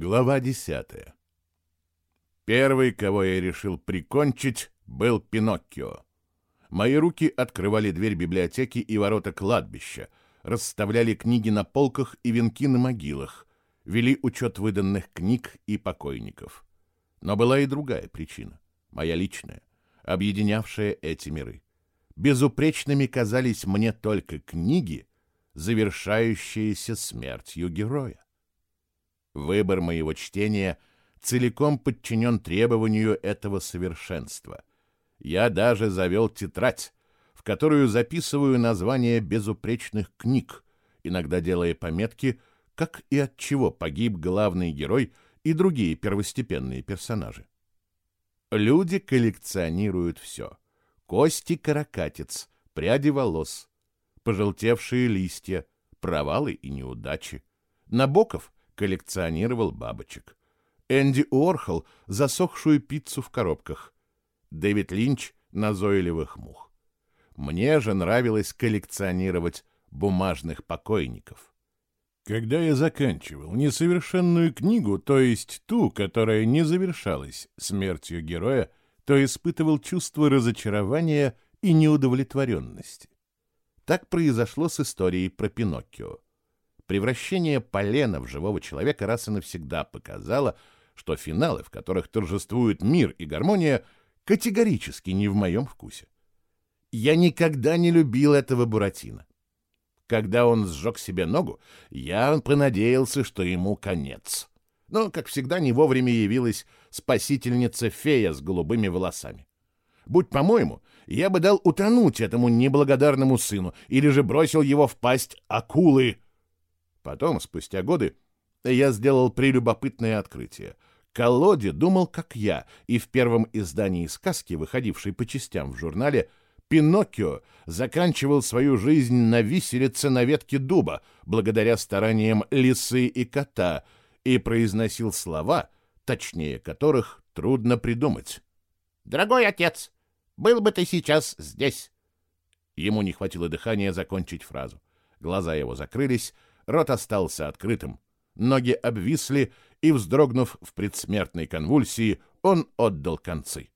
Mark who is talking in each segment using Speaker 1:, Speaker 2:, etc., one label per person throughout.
Speaker 1: Глава десятая. Первый, кого я решил прикончить, был Пиноккио. Мои руки открывали дверь библиотеки и ворота кладбища, расставляли книги на полках и венки на могилах, вели учет выданных книг и покойников. Но была и другая причина, моя личная, объединявшая эти миры. Безупречными казались мне только книги, завершающиеся смертью героя. Выбор моего чтения целиком подчинен требованию этого совершенства. Я даже завел тетрадь, в которую записываю названия безупречных книг, иногда делая пометки, как и от чего погиб главный герой и другие первостепенные персонажи. Люди коллекционируют все. Кости каракатиц, пряди волос, пожелтевшие листья, провалы и неудачи. Набоков коллекционировал бабочек. Энди Уорхол — засохшую пиццу в коробках. Дэвид Линч — назойливых мух. Мне же нравилось коллекционировать бумажных покойников. Когда я заканчивал несовершенную книгу, то есть ту, которая не завершалась смертью героя, то испытывал чувство разочарования и неудовлетворенности. Так произошло с историей про Пиноккио. Превращение полена в живого человека раз и навсегда показало, что финалы, в которых торжествуют мир и гармония, категорически не в моем вкусе. Я никогда не любил этого Буратино. Когда он сжег себе ногу, я понадеялся, что ему конец. Но, как всегда, не вовремя явилась спасительница-фея с голубыми волосами. Будь по-моему, я бы дал утонуть этому неблагодарному сыну или же бросил его в пасть акулы — Потом, спустя годы, я сделал прелюбопытное открытие. Колоде думал, как я, и в первом издании сказки, выходившей по частям в журнале, Пиноккио заканчивал свою жизнь на виселице на ветке дуба, благодаря стараниям лисы и кота, и произносил слова, точнее которых трудно придумать. «Дорогой отец, был бы ты сейчас здесь!» Ему не хватило дыхания закончить фразу. Глаза его закрылись, Рот остался открытым, ноги обвисли, и, вздрогнув в предсмертной конвульсии, он отдал концы.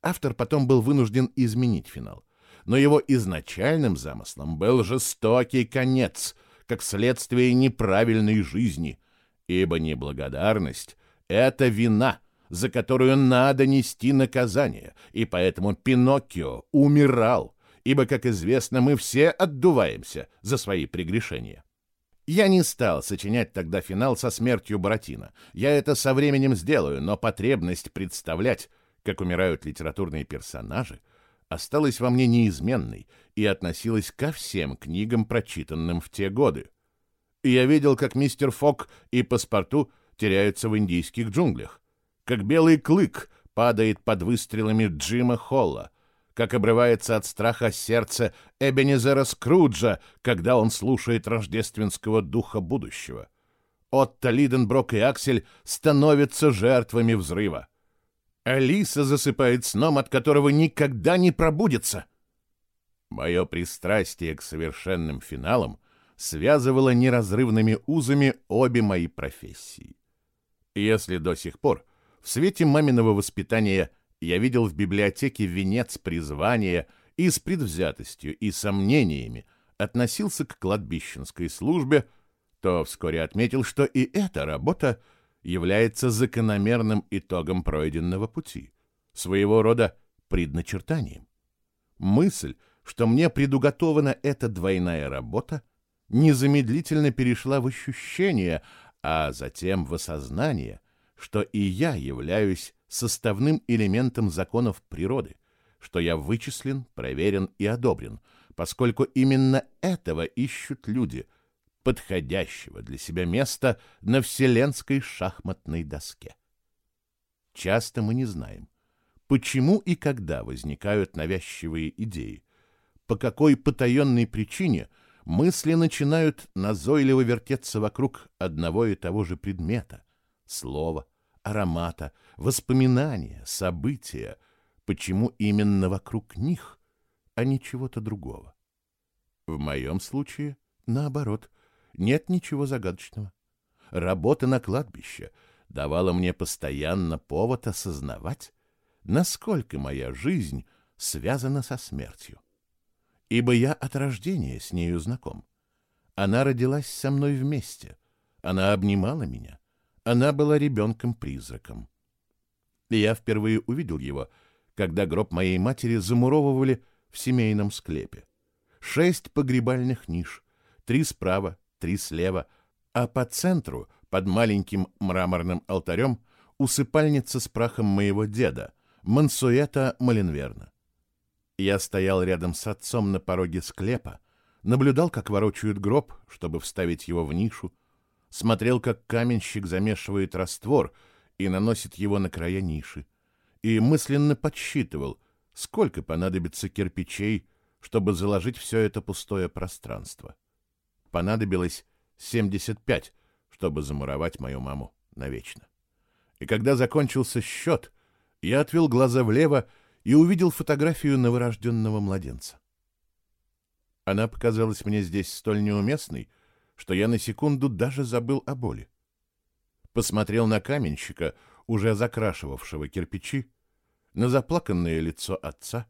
Speaker 1: Автор потом был вынужден изменить финал, но его изначальным замыслом был жестокий конец, как следствие неправильной жизни, ибо неблагодарность — это вина, за которую надо нести наказание, и поэтому Пиноккио умирал, ибо, как известно, мы все отдуваемся за свои прегрешения. Я не стал сочинять тогда финал со смертью Буратино. Я это со временем сделаю, но потребность представлять, как умирают литературные персонажи, осталась во мне неизменной и относилась ко всем книгам, прочитанным в те годы. Я видел, как мистер Фок и паспорту теряются в индийских джунглях, как белый клык падает под выстрелами Джима Холла, как обрывается от страха сердце Эбенезера Скруджа, когда он слушает рождественского духа будущего. Отто Лиденброк и Аксель становятся жертвами взрыва. Алиса засыпает сном, от которого никогда не пробудется. Мое пристрастие к совершенным финалам связывало неразрывными узами обе мои профессии. Если до сих пор в свете маминого воспитания – я видел в библиотеке венец призвания и с предвзятостью и сомнениями относился к кладбищенской службе, то вскоре отметил, что и эта работа является закономерным итогом пройденного пути, своего рода предначертанием. Мысль, что мне предуготована эта двойная работа, незамедлительно перешла в ощущение, а затем в осознание, что и я являюсь составным элементом законов природы, что я вычислен, проверен и одобрен, поскольку именно этого ищут люди, подходящего для себя места на вселенской шахматной доске. Часто мы не знаем, почему и когда возникают навязчивые идеи, по какой потаенной причине мысли начинают назойливо вертеться вокруг одного и того же предмета, слова, аромата, воспоминания, события. Почему именно вокруг них, а не чего-то другого? В моем случае, наоборот, нет ничего загадочного. работа на кладбище давала мне постоянно повод осознавать, насколько моя жизнь связана со смертью. Ибо я от рождения с нею знаком. Она родилась со мной вместе. Она обнимала меня. Она была ребенком-призраком. Я впервые увидел его, когда гроб моей матери замуровывали в семейном склепе. Шесть погребальных ниш, три справа, три слева, а по центру, под маленьким мраморным алтарем, усыпальница с прахом моего деда, Мансуэта Маленверна. Я стоял рядом с отцом на пороге склепа, наблюдал, как ворочают гроб, чтобы вставить его в нишу, смотрел, как каменщик замешивает раствор и наносит его на края ниши, и мысленно подсчитывал, сколько понадобится кирпичей, чтобы заложить все это пустое пространство. Понадобилось 75, чтобы замуровать мою маму навечно. И когда закончился счет, я отвел глаза влево и увидел фотографию новорожденного младенца. Она показалась мне здесь столь неуместной, что я на секунду даже забыл о боли. Посмотрел на каменщика, уже закрашивавшего кирпичи, на заплаканное лицо отца,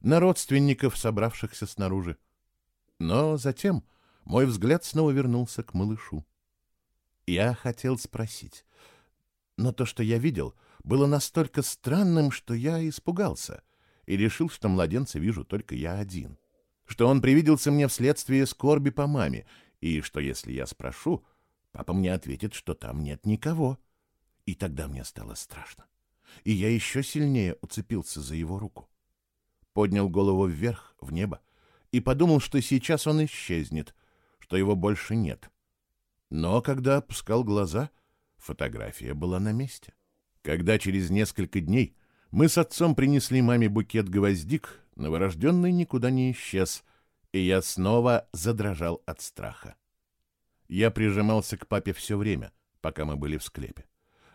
Speaker 1: на родственников, собравшихся снаружи. Но затем мой взгляд снова вернулся к малышу. Я хотел спросить, но то, что я видел, было настолько странным, что я испугался и решил, что младенца вижу только я один, что он привиделся мне вследствие скорби по маме, и что если я спрошу, папа мне ответит, что там нет никого. И тогда мне стало страшно, и я еще сильнее уцепился за его руку. Поднял голову вверх, в небо, и подумал, что сейчас он исчезнет, что его больше нет. Но когда опускал глаза, фотография была на месте. Когда через несколько дней мы с отцом принесли маме букет гвоздик, новорожденный никуда не исчез, и я снова задрожал от страха. Я прижимался к папе все время, пока мы были в склепе.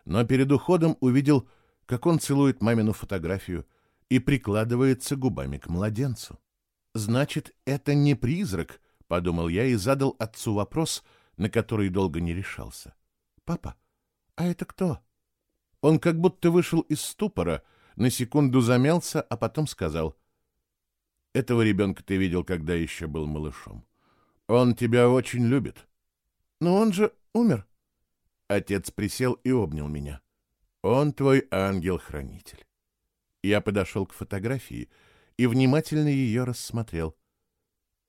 Speaker 1: Но перед уходом увидел, как он целует мамину фотографию и прикладывается губами к младенцу. «Значит, это не призрак», — подумал я и задал отцу вопрос, на который долго не решался. «Папа, а это кто?» Он как будто вышел из ступора, на секунду замялся, а потом сказал. «Этого ребенка ты видел, когда еще был малышом. Он тебя очень любит». «Но он же умер». Отец присел и обнял меня. «Он твой ангел-хранитель». Я подошел к фотографии и внимательно ее рассмотрел.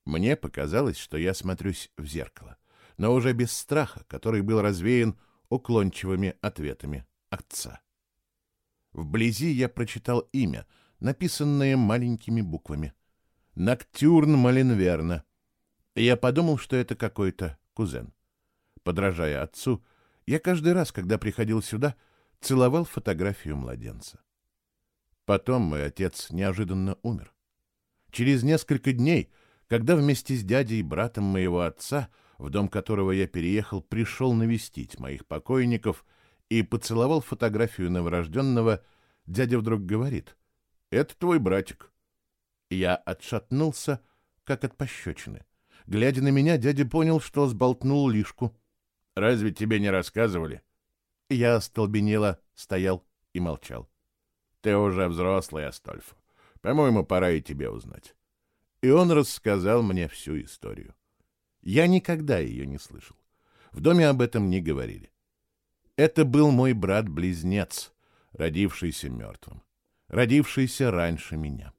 Speaker 1: Мне показалось, что я смотрюсь в зеркало, но уже без страха, который был развеян уклончивыми ответами отца. Вблизи я прочитал имя, написанное маленькими буквами. Ноктюрн Малинверна. Я подумал, что это какой-то кузен. Подражая отцу, я каждый раз, когда приходил сюда, целовал фотографию младенца. Потом мой отец неожиданно умер. Через несколько дней, когда вместе с дядей и братом моего отца, в дом которого я переехал, пришел навестить моих покойников — и поцеловал фотографию новорожденного, дядя вдруг говорит, «Это твой братик». Я отшатнулся, как от пощечины. Глядя на меня, дядя понял, что сболтнул лишку. «Разве тебе не рассказывали?» Я остолбенело стоял и молчал. «Ты уже взрослый, Астольфо. По-моему, пора и тебе узнать». И он рассказал мне всю историю. Я никогда ее не слышал. В доме об этом не говорили. Это был мой брат-близнец, родившийся мертвым, родившийся раньше меня.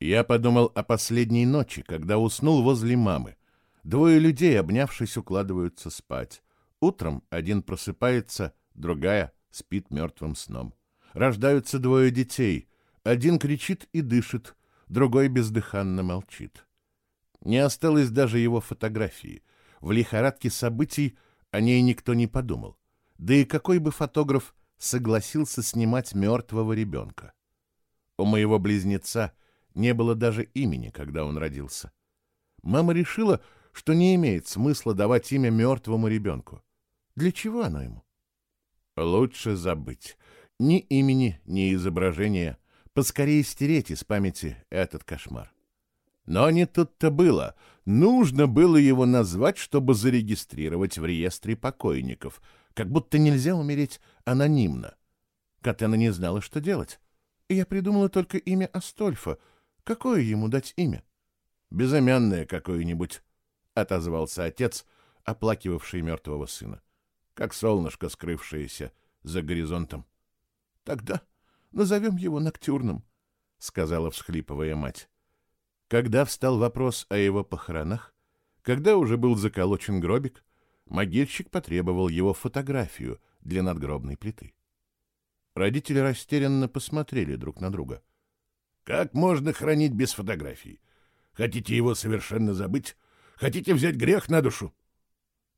Speaker 1: Я подумал о последней ночи, когда уснул возле мамы. Двое людей, обнявшись, укладываются спать. Утром один просыпается, другая спит мертвым сном. Рождаются двое детей. Один кричит и дышит, другой бездыханно молчит. Не осталось даже его фотографии. В лихорадке событий о ней никто не подумал. Да и какой бы фотограф согласился снимать мертвого ребенка? У моего близнеца не было даже имени, когда он родился. Мама решила, что не имеет смысла давать имя мертвому ребенку. Для чего оно ему? Лучше забыть. Ни имени, ни изображения. Поскорее стереть из памяти этот кошмар. Но не тут-то было. Нужно было его назвать, чтобы зарегистрировать в реестре покойников — как будто нельзя умереть анонимно. Катена не знала, что делать. Я придумала только имя Астольфа. Какое ему дать имя? Безымянное какое-нибудь, — отозвался отец, оплакивавший мертвого сына, как солнышко, скрывшееся за горизонтом. — Тогда назовем его Ноктюрным, — сказала, всхлипывая мать. Когда встал вопрос о его похоронах, когда уже был заколочен гробик, могильщик потребовал его фотографию для надгробной плиты. Родители растерянно посмотрели друг на друга. «Как можно хранить без фотографий? Хотите его совершенно забыть? Хотите взять грех на душу?»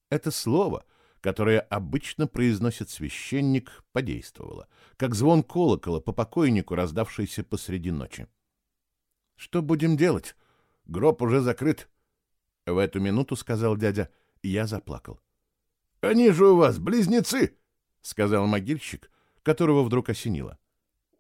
Speaker 1: Это слово, которое обычно произносит священник, подействовало, как звон колокола по покойнику, раздавшийся посреди ночи. «Что будем делать? Гроб уже закрыт». В эту минуту сказал дядя, я заплакал. «Они же у вас близнецы!» — сказал могильщик, которого вдруг осенило.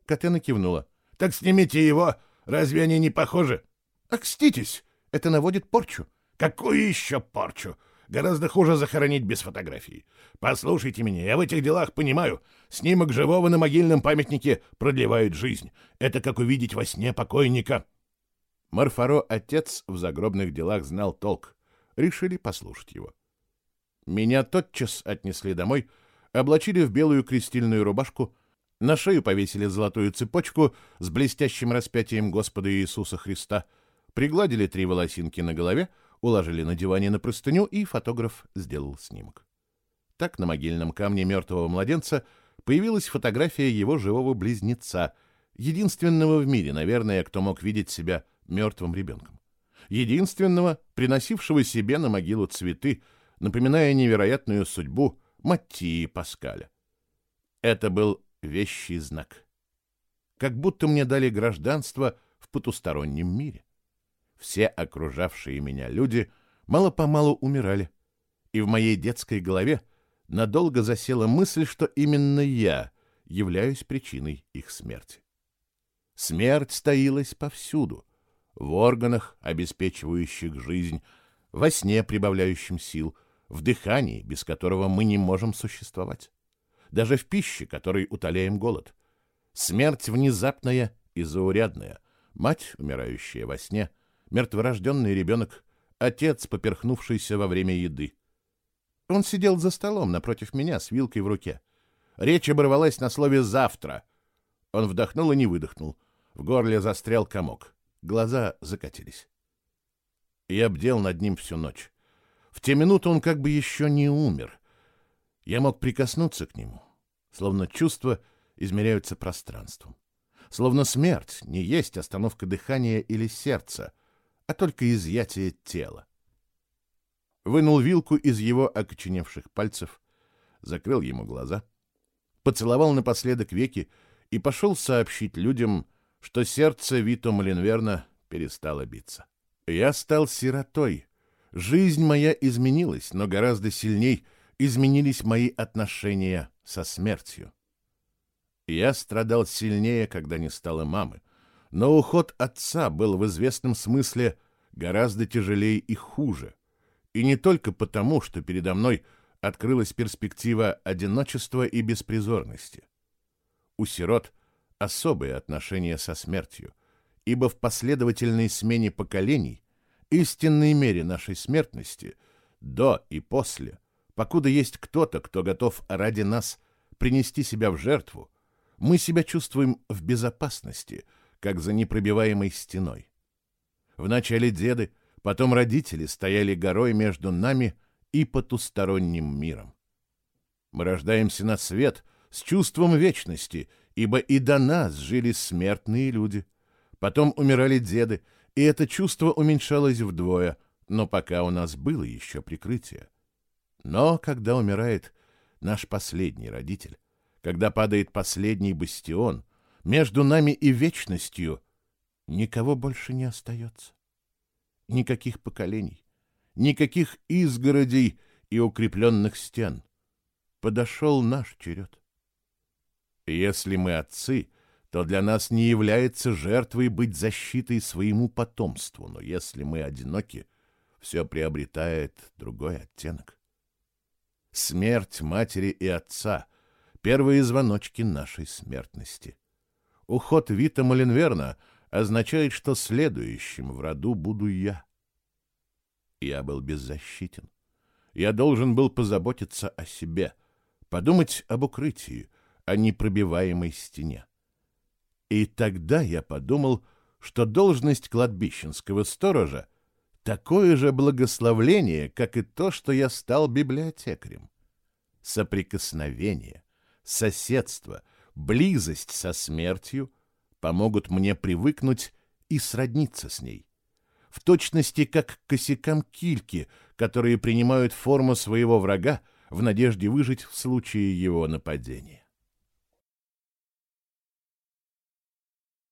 Speaker 1: Катена кивнула. «Так снимите его! Разве они не похожи?» «Окститесь! Это наводит порчу!» «Какую еще порчу? Гораздо хуже захоронить без фотографий. Послушайте меня, я в этих делах понимаю. Снимок живого на могильном памятнике продлевает жизнь. Это как увидеть во сне покойника». Марфаро, отец, в загробных делах знал толк. Решили послушать его. Меня тотчас отнесли домой, облачили в белую крестильную рубашку, на шею повесили золотую цепочку с блестящим распятием Господа Иисуса Христа, пригладили три волосинки на голове, уложили на диване на простыню, и фотограф сделал снимок. Так на могильном камне мертвого младенца появилась фотография его живого близнеца, единственного в мире, наверное, кто мог видеть себя мертвым ребенком. Единственного, приносившего себе на могилу цветы, напоминая невероятную судьбу Маттии Паскаля. Это был вещий знак. Как будто мне дали гражданство в потустороннем мире. Все окружавшие меня люди мало-помалу умирали, и в моей детской голове надолго засела мысль, что именно я являюсь причиной их смерти. Смерть стоилась повсюду, в органах, обеспечивающих жизнь, во сне, прибавляющем сил — в дыхании, без которого мы не можем существовать, даже в пище, которой утоляем голод. Смерть внезапная и заурядная, мать, умирающая во сне, мертворожденный ребенок, отец, поперхнувшийся во время еды. Он сидел за столом напротив меня с вилкой в руке. Речь оборвалась на слове «завтра». Он вдохнул и не выдохнул. В горле застрял комок. Глаза закатились. Я бдел над ним всю ночь. В те минуты он как бы еще не умер. Я мог прикоснуться к нему, словно чувства измеряются пространством. Словно смерть не есть остановка дыхания или сердца, а только изъятие тела. Вынул вилку из его окоченевших пальцев, закрыл ему глаза, поцеловал напоследок веки и пошел сообщить людям, что сердце Вито Малинверна перестало биться. Я стал сиротой, Жизнь моя изменилась, но гораздо сильней изменились мои отношения со смертью. Я страдал сильнее, когда не стало мамы, но уход отца был в известном смысле гораздо тяжелее и хуже. И не только потому, что передо мной открылась перспектива одиночества и беспризорности. У сирот особые отношения со смертью, ибо в последовательной смене поколений истинной мере нашей смертности, до и после, покуда есть кто-то, кто готов ради нас принести себя в жертву, мы себя чувствуем в безопасности, как за непробиваемой стеной. Вначале деды, потом родители стояли горой между нами и потусторонним миром. Мы рождаемся на свет с чувством вечности, ибо и до нас жили смертные люди. Потом умирали деды, и это чувство уменьшалось вдвое, но пока у нас было еще прикрытие. Но когда умирает наш последний родитель, когда падает последний бастион, между нами и вечностью никого больше не остается. Никаких поколений, никаких изгородей и укрепленных стен. Подошел наш черед. Если мы отцы — то для нас не является жертвой быть защитой своему потомству, но если мы одиноки, все приобретает другой оттенок. Смерть матери и отца — первые звоночки нашей смертности. Уход Вита Маленверна означает, что следующим в роду буду я. Я был беззащитен. Я должен был позаботиться о себе, подумать об укрытии, о непробиваемой стене. И тогда я подумал, что должность кладбищенского сторожа — такое же благословление, как и то, что я стал библиотекарем. Соприкосновение, соседство, близость со смертью помогут мне привыкнуть и сродниться с ней. В точности, как к косякам кильки, которые принимают форму своего врага в надежде выжить в случае его нападения.